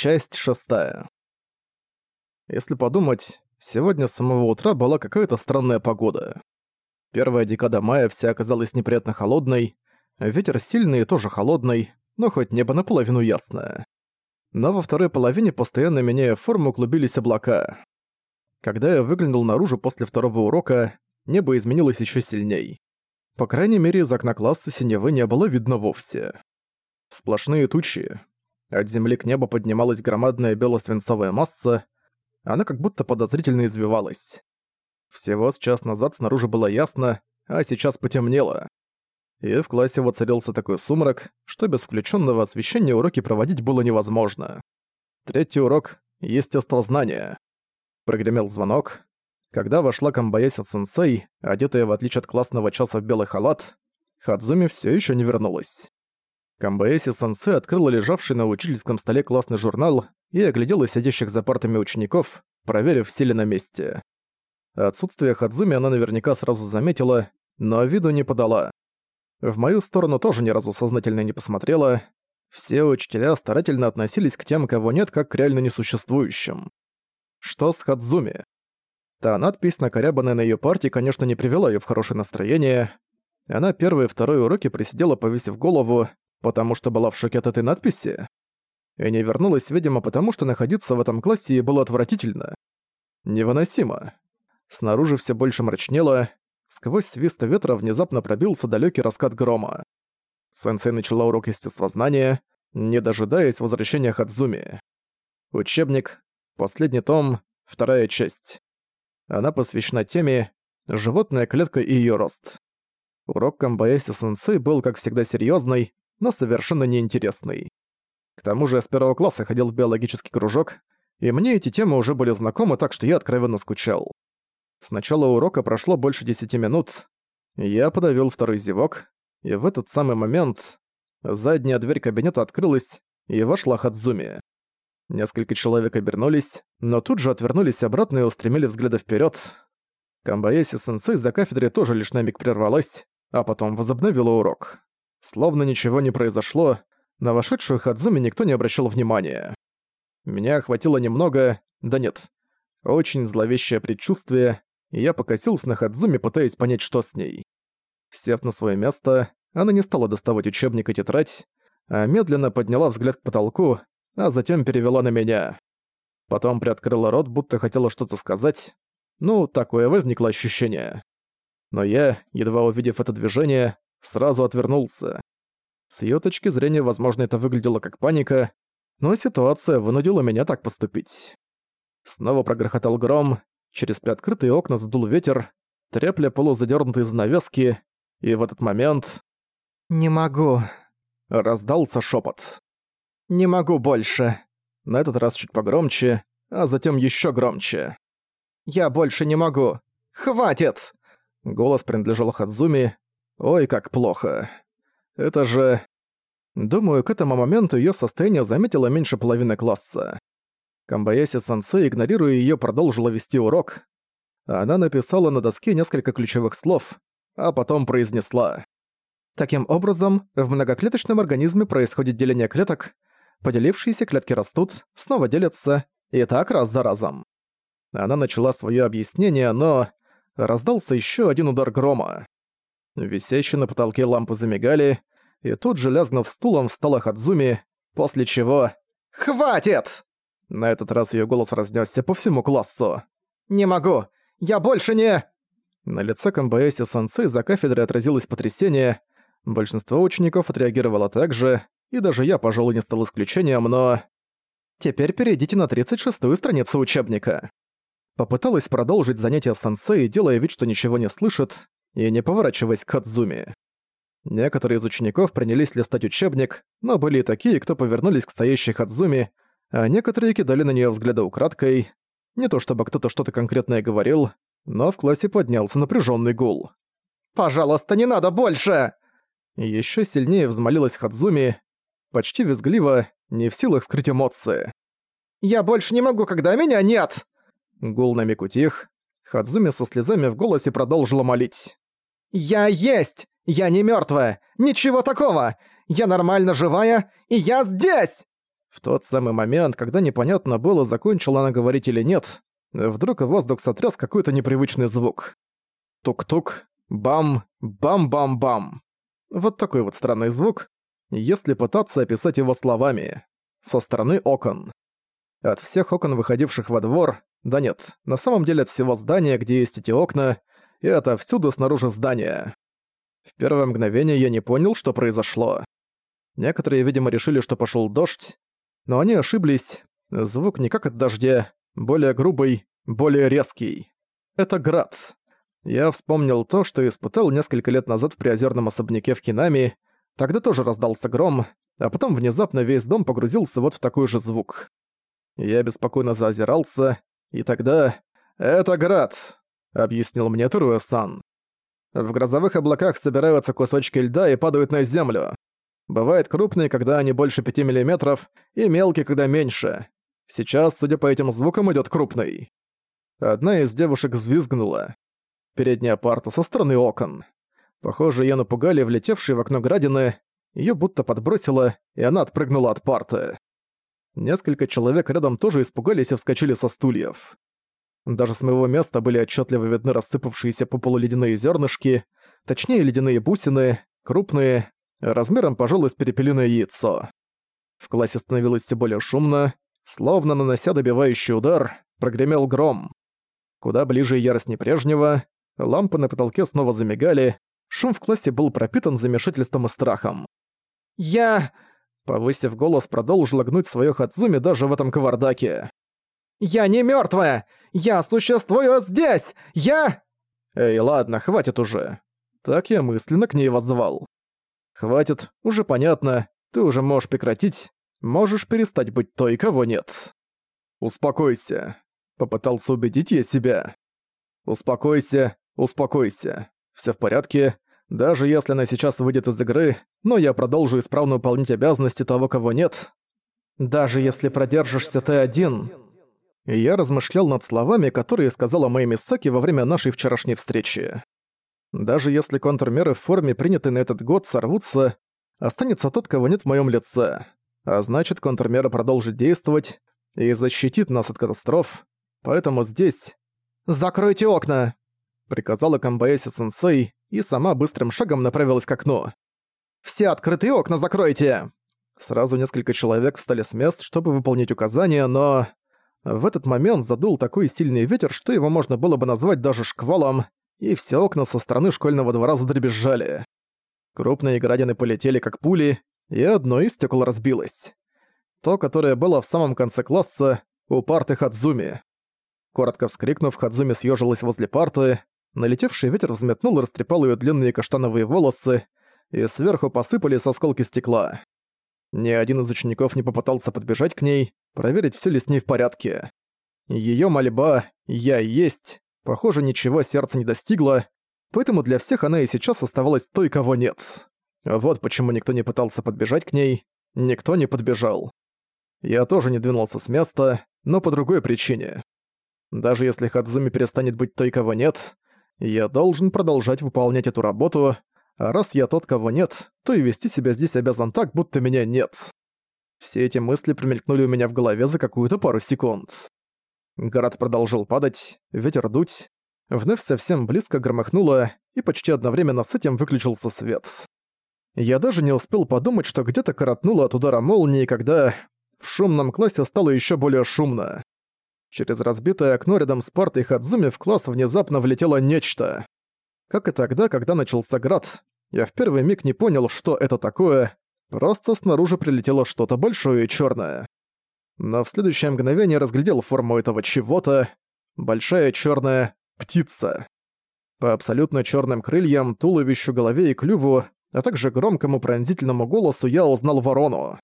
Часть шестая. Если подумать, сегодня с самого утра была какая-то странная погода. Первая декада мая вся оказалась неприятно холодной, ветер сильный и тоже холодный, но хоть небо наполовину ясное. Но во второй половине, постоянно меняя форму, клубились облака. Когда я выглянул наружу после второго урока, небо изменилось еще сильней. По крайней мере, из окна класса синевы не было видно вовсе. Сплошные тучи, от земли к небу поднималась громадная бело-свинцовая масса, она как будто подозрительно извивалась. Всего с час назад снаружи было ясно, а сейчас потемнело. И в классе воцарился такой сумрак, что без включенного освещения уроки проводить было невозможно. Третий урок — естествознание. Прогремел звонок. Когда вошла Камбаеси-сенсей, одетая в отличие от классного часа в белый халат, Хадзуми все еще не вернулась. Камбаэси Сенсей открыла лежавший на учительском столе классный журнал и оглядела сидящих за партами учеников, проверив, все ли на месте. Отсутствие Хадзуми она наверняка сразу заметила, но виду не подала. В мою сторону тоже ни разу сознательно не посмотрела. Все учителя старательно относились к тем, кого нет, как к реально несуществующим. Что с Хадзуми? Та надпись, накорябанная на её парте, конечно, не привела её в хорошее настроение. Она первые и второй уроки присидела, повесив голову, Потому что была в шоке от этой надписи? И не вернулась, видимо, потому что находиться в этом классе ей было отвратительно. Невыносимо. Снаружи все больше мрачнело, сквозь свист ветра внезапно пробился далекий раскат грома. Сенсей начала урок естествознания, не дожидаясь возвращения Хадзуми. Учебник, последний том, вторая часть. Она посвящена теме «Животная клетка и ее рост». Урок Камбаэси Сенсей был, как всегда, серьезный, но совершенно неинтересный. К тому же я с первого класса ходил в биологический кружок, и мне эти темы уже были знакомы, так что я откровенно скучал. С начала урока прошло больше десяти минут, я подавил второй зевок, и в этот самый момент задняя дверь кабинета открылась, и вошла Хадзуми. Несколько человек обернулись, но тут же отвернулись обратно и устремили взгляды вперед. Камбаеси-сенсей за кафедрой тоже лишь на миг прервалась, а потом возобновила урок. Словно ничего не произошло, на вошедшую Хадзуми никто не обращал внимания. Меня охватило немного, да нет, очень зловещее предчувствие, и я покосился на Хадзуми, пытаясь понять, что с ней. Сев на свое место, она не стала доставать учебник и тетрадь, а медленно подняла взгляд к потолку, а затем перевела на меня. Потом приоткрыла рот, будто хотела что-то сказать. Ну, такое возникло ощущение. Но я, едва увидев это движение, сразу отвернулся. С её точки зрения, возможно, это выглядело как паника, но ситуация вынудила меня так поступить. Снова прогрохотал гром, через приоткрытые окна задул ветер, трепля полузадёрнутые занавески, и в этот момент... «Не могу», — раздался шёпот. «Не могу больше». На этот раз чуть погромче, а затем ещё громче. «Я больше не могу! Хватит!» Голос принадлежал Хадзуми, Ой, как плохо. Это же... Думаю, к этому моменту её состояние заметило меньше половины класса. Камбаяси-сенсей, игнорируя её, продолжила вести урок. Она написала на доске несколько ключевых слов, а потом произнесла. Таким образом, в многоклеточном организме происходит деление клеток, поделившиеся клетки растут, снова делятся, и так раз за разом. Она начала своё объяснение, но... Раздался ещё один удар грома. Висящие на потолке лампы замигали, и тут же, лязгнув стулом, встала Хадзуми, после чего... «Хватит!» На этот раз её голос разнесся по всему классу. «Не могу! Я больше не...» На лице Камбаэси Сансей за кафедрой отразилось потрясение. Большинство учеников отреагировало так же, и даже я, пожалуй, не стал исключением, но... Теперь перейдите на 36-ю страницу учебника. Попыталась продолжить занятие сенсей, делая вид, что ничего не слышит, и не поворачиваясь к Хадзуми. Некоторые из учеников принялись листать учебник, но были и такие, кто повернулись к стоящей Хадзуми, а некоторые кидали на нее взгляды украдкой. Не то чтобы кто-то что-то конкретное говорил, но в классе поднялся напряженный гул. «Пожалуйста, не надо больше!» Еще сильнее взмолилась Хадзуми, почти визгливо, не в силах скрыть эмоции. «Я больше не могу, когда меня нет!» Гул на миг утих, Хадзуми со слезами в голосе продолжила молить. «Я есть! Я не мёртвая! Ничего такого! Я нормально живая, и я здесь!» В тот самый момент, когда непонятно было, закончила она говорить или нет, вдруг воздух сотряс какой-то непривычный звук. Тук-тук, бам, бам-бам-бам. Вот такой вот странный звук, если пытаться описать его словами. Со стороны окон. От всех окон, выходивших во двор, да нет, на самом деле от всего здания, где есть эти окна, и это всюду снаружи здания. В первое мгновение я не понял, что произошло. Некоторые, видимо, решили, что пошел дождь, но они ошиблись. Звук не как от дождя, более грубый, более резкий. Это град. Я вспомнил то, что испытал несколько лет назад в приозерном особняке в Кинами. Тогда тоже раздался гром, а потом внезапно весь дом погрузился вот в такой же звук. Я беспокойно заозирался, и тогда... «Это град», — объяснил мне Туруэ-сан. В грозовых облаках собираются кусочки льда и падают на землю. Бывает крупные, когда они больше 5 мм, и мелкие, когда меньше. Сейчас, судя по этим звукам, идёт крупный. Одна из девушек взвизгнула. Передняя парта со стороны окон. Похоже, её напугали влетевшие в окно градины, её будто подбросило, и она отпрыгнула от парты. Несколько человек рядом тоже испугались и вскочили со стульев. Даже с моего места были отчетливо видны рассыпавшиеся по полу ледяные зернышки, точнее ледяные бусины, крупные, размером, пожалуй, с перепелиное яйцо. В классе становилось все более шумно, словно нанося добивающий удар, прогремел гром. Куда ближе ярость не прежнего, лампы на потолке снова замигали, шум в классе был пропитан замешательством и страхом. «Я...» Повысив голос, продолжила гнуть своё Хадзуми даже в этом кавардаке. «Я не мёртвая! Я существую здесь! Я...» «Эй, ладно, хватит уже». Так я мысленно к ней воззвал. «Хватит, уже понятно, ты уже можешь прекратить, можешь перестать быть той, кого нет». «Успокойся», — попытался убедить я себя. «Успокойся, успокойся. Всё в порядке, даже если она сейчас выйдет из игры, но я продолжу исправно выполнять обязанности того, кого нет. Даже если продержишься ты один. И я размышлял над словами, которые сказала Мэй Мисаки во время нашей вчерашней встречи. Даже если контрмеры в форме, приняты на этот год, сорвутся, останется тот, кого нет в моем лице. А значит, контрмера продолжит действовать и защитит нас от катастроф. Поэтому здесь... «Закройте окна!» — приказала Камбаэси-сенсей, и сама быстрым шагом направилась к окну. «Все открытые окна закройте!» Сразу несколько человек встали с мест, чтобы выполнить указания, но... В этот момент задул такой сильный ветер, что его можно было бы назвать даже шквалом, и все окна со стороны школьного двора задребезжали. Крупные градины полетели как пули, и одно из стекол разбилось. То, которое было в самом конце класса, у парты Хадзуми. Коротко вскрикнув, Хадзуми съежилась возле парты, Налетевший ветер взметнул и растрепал ее длинные каштановые волосы, и сверху посыпались осколки стекла. Ни один из учеников не попытался подбежать к ней, проверить, все ли с ней в порядке. Ее мольба «Я есть» похоже, ничего сердце не достигло, поэтому для всех она и сейчас оставалась той, кого нет. Вот почему никто не пытался подбежать к ней, никто не подбежал. Я тоже не двинулся с места, но по другой причине. Даже если Хадзуми перестанет быть той, кого нет, я должен продолжать выполнять эту работу, а раз я тот, кого нет, то и вести себя здесь обязан так, будто меня нет. Все эти мысли промелькнули у меня в голове за какую-то пару секунд. Город продолжил падать, ветер дуть, вновь совсем близко громыхнуло, и почти одновременно с этим выключился свет. Я даже не успел подумать, что где-то коротнуло от удара молнии, когда в шумном классе стало еще более шумно. Через разбитое окно рядом с партой Хадзуми в класс внезапно влетело нечто. Как и тогда, когда начался град, я в первый миг не понял, что это такое, просто снаружи прилетело что-то большое и черное. Но в следующее мгновение разглядел форму этого чего-то. Большая черная птица. По абсолютно черным крыльям, туловищу, голове и клюву, а также громкому пронзительному голосу я узнал ворону.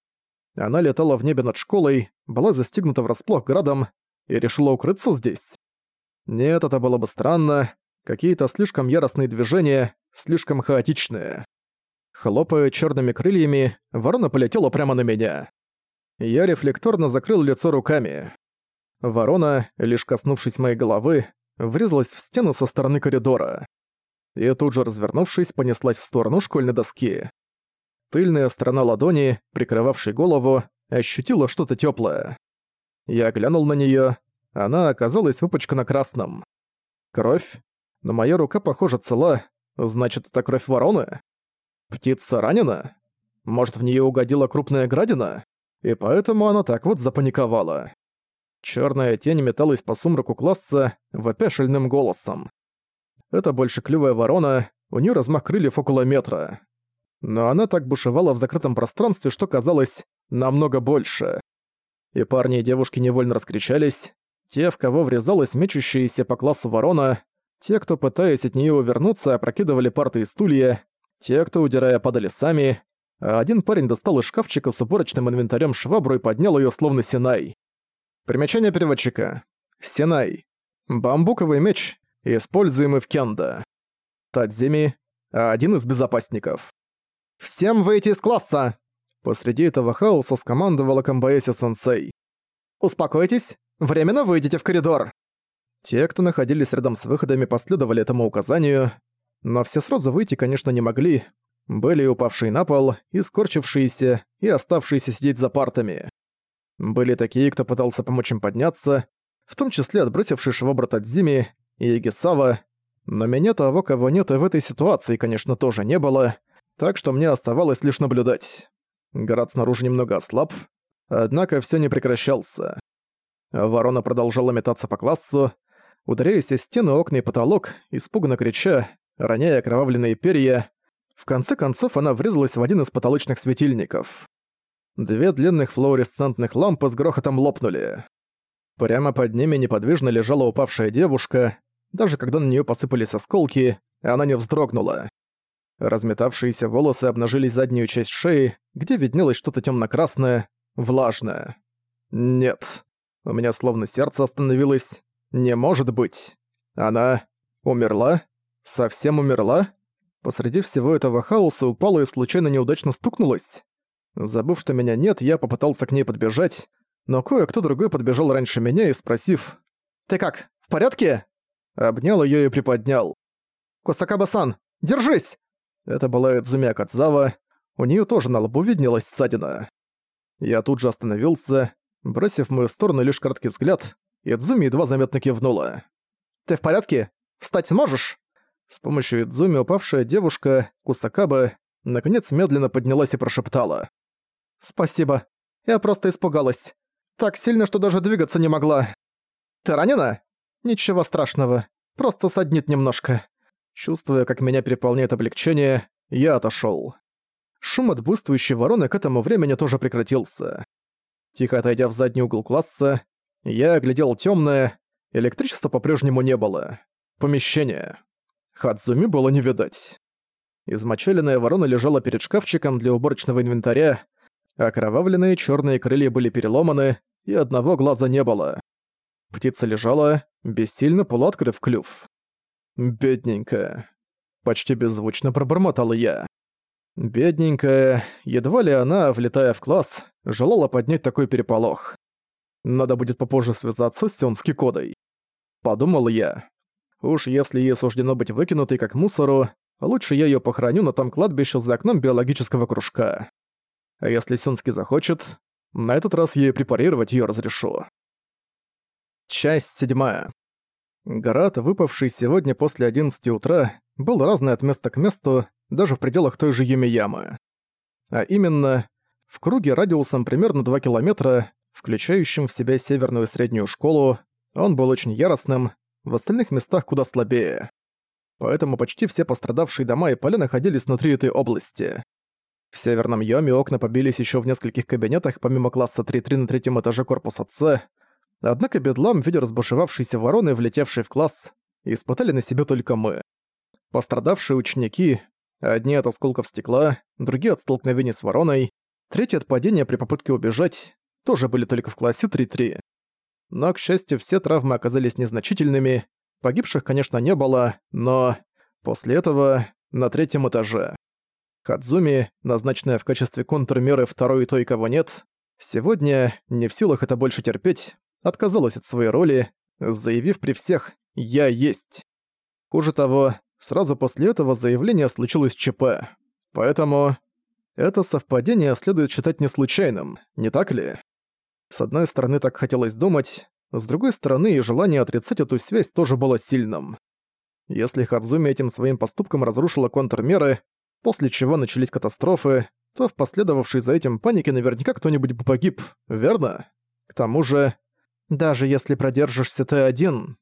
Она летала в небе над школой, была застигнута врасплох градом и решила укрыться здесь? Нет, это было бы странно. Какие-то слишком яростные движения, слишком хаотичные. Хлопая черными крыльями, ворона полетела прямо на меня. Я рефлекторно закрыл лицо руками. Ворона, лишь коснувшись моей головы, врезалась в стену со стороны коридора. И тут же, развернувшись, понеслась в сторону школьной доски. Тыльная сторона ладони, прикрывавшей голову, ощутила что-то тёплое. Я глянул на неё, она оказалась выпачкана красным. Кровь? Но моя рука, похоже, цела, значит, это кровь вороны? Птица ранена? Может, в неё угодила крупная градина? И поэтому она так вот запаниковала. Чёрная тень металась по сумраку класса, вопя голосом. Это больше клювая ворона, у неё размах крыльев около метра. Но она так бушевала в закрытом пространстве, что казалось намного больше. И парни и девушки невольно раскричались. Те, в кого врезалась мечущаяся по классу ворона, те, кто, пытаясь от неё увернуться, опрокидывали парты и стулья, те, кто, удирая, падали сами, а один парень достал из шкафчика с уборочным инвентарем швабру и поднял её словно сенай. Примечание переводчика. Сенай. Бамбуковый меч, используемый в кендо. Тадзими — один из безопасников. «Всем выйти из класса!» Посреди этого хаоса скомандовала Камбаэси-сенсей. «Успокойтесь, временно выйдите в коридор!» Те, кто находились рядом с выходами, последовали этому указанию, но все сразу выйти, конечно, не могли. Были упавшие на пол, и скорчившиеся, и оставшиеся сидеть за партами. Были такие, кто пытался помочь им подняться, в том числе отбросивший швабра Тадзими и Егисава, но меня того, кого нет и в этой ситуации, конечно, тоже не было, так что мне оставалось лишь наблюдать. Город снаружи немного ослаб, однако все не прекращался. Ворона продолжала метаться по классу, ударяясь о стены, окна и потолок, испуганно крича, роняя окровавленные перья. В конце концов она врезалась в один из потолочных светильников. Две длинных флуоресцентных лампы с грохотом лопнули. Прямо под ними неподвижно лежала упавшая девушка. Даже когда на неё посыпались осколки, она не вздрогнула. Разметавшиеся волосы обнажили заднюю часть шеи, где виднелось что-то тёмно-красное, влажное. Нет. У меня словно сердце остановилось. Не может быть. Она умерла? Совсем умерла? Посреди всего этого хаоса упала и случайно неудачно стукнулась. Забыв, что меня нет, я попытался к ней подбежать, но кое-кто другой подбежал раньше меня и, спросив «Ты как, в порядке?» Обнял её и приподнял. «Кусакаба-сан, держись!» Это была Эдзуми Акадзава, у неё тоже на лбу виднелась ссадина. Я тут же остановился, бросив в мою сторону лишь короткий взгляд, Идзуми едва заметно кивнула. «Ты в порядке? Встать сможешь?» С помощью Идзуми упавшая девушка, Кусакаба, наконец медленно поднялась и прошептала. «Спасибо. Я просто испугалась. Так сильно, что даже двигаться не могла. Ты ранена? Ничего страшного. Просто саднит немножко». Чувствуя, как меня переполняет облегчение, я отошёл. Шум от буствующей вороны к этому времени тоже прекратился. Тихо отойдя в задний угол класса, я оглядел тёмное, электричества по-прежнему не было. Помещение. Хадзуми было не видать. Измочаленная ворона лежала перед шкафчиком для уборочного инвентаря, окровавленные чёрные крылья были переломаны, и одного глаза не было. Птица лежала, бессильно полуоткрыв клюв. «Бедненькая», — почти беззвучно пробормотал я. Бедненькая, едва ли она, влетая в класс, желала поднять такой переполох. Надо будет попозже связаться с Сёнски Кодой. Подумал я. Уж если ей суждено быть выкинутой как мусору, лучше я её похороню на том кладбище за окном биологического кружка. А если Сёнски захочет, на этот раз ей препарировать её разрешу. Часть седьмая. Град, выпавший сегодня после 11 утра, был разный от места к месту, даже в пределах той же Юмиямы. А именно, в круге радиусом примерно 2 километра, включающем в себя северную и среднюю школу, он был очень яростным, в остальных местах куда слабее. Поэтому почти все пострадавшие дома и поля находились внутри этой области. В северном Йоме окна побились еще в нескольких кабинетах помимо класса 3-3 на третьем этаже корпуса С, однако бедлам, видя разбушевавшиеся вороны, влетевшие в класс, испытали на себе только мы. Пострадавшие ученики, одни от осколков стекла, другие от столкновений с вороной, третьи от падения при попытке убежать, тоже были только в классе 3-3. Но, к счастью, все травмы оказались незначительными, погибших, конечно, не было, но... После этого на третьем этаже. Хадзуми, назначенная в качестве контрмеры второй и той, кого нет, сегодня, не в силах это больше терпеть, отказалась от своей роли, заявив при всех «Я есть». Хуже того, сразу после этого заявления случилось ЧП. Поэтому... Это совпадение следует считать не случайным, не так ли? С одной стороны, так хотелось думать, с другой стороны, и желание отрицать эту связь тоже было сильным. Если Хадзуми этим своим поступком разрушила контрмеры, после чего начались катастрофы, то в последовавшей за этим панике наверняка кто-нибудь бы погиб, верно? К тому же, даже если продержишься ты один,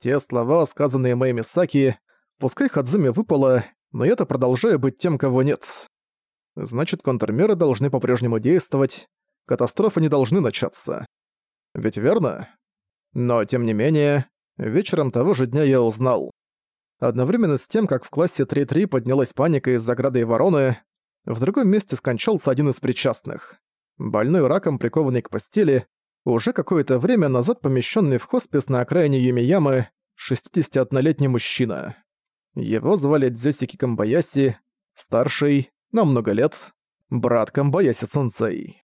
те слова, сказанные моими Саки, пускай Хадзуми выпало, но я-то продолжаю быть тем, кого нет. Значит, контрмеры должны по-прежнему действовать, катастрофы не должны начаться. Ведь верно? Но, тем не менее, вечером того же дня я узнал. Одновременно с тем, как в классе 3-3 поднялась паника из заграды и вороны, в другом месте скончался один из причастных. Больной раком, прикованный к постели, уже какое-то время назад помещенный в хоспис на окраине Юмиямы, 61-летний мужчина. Его звали Дзёсики Камбаяси, старший, на много лет, брат Камбаяси-сенсей.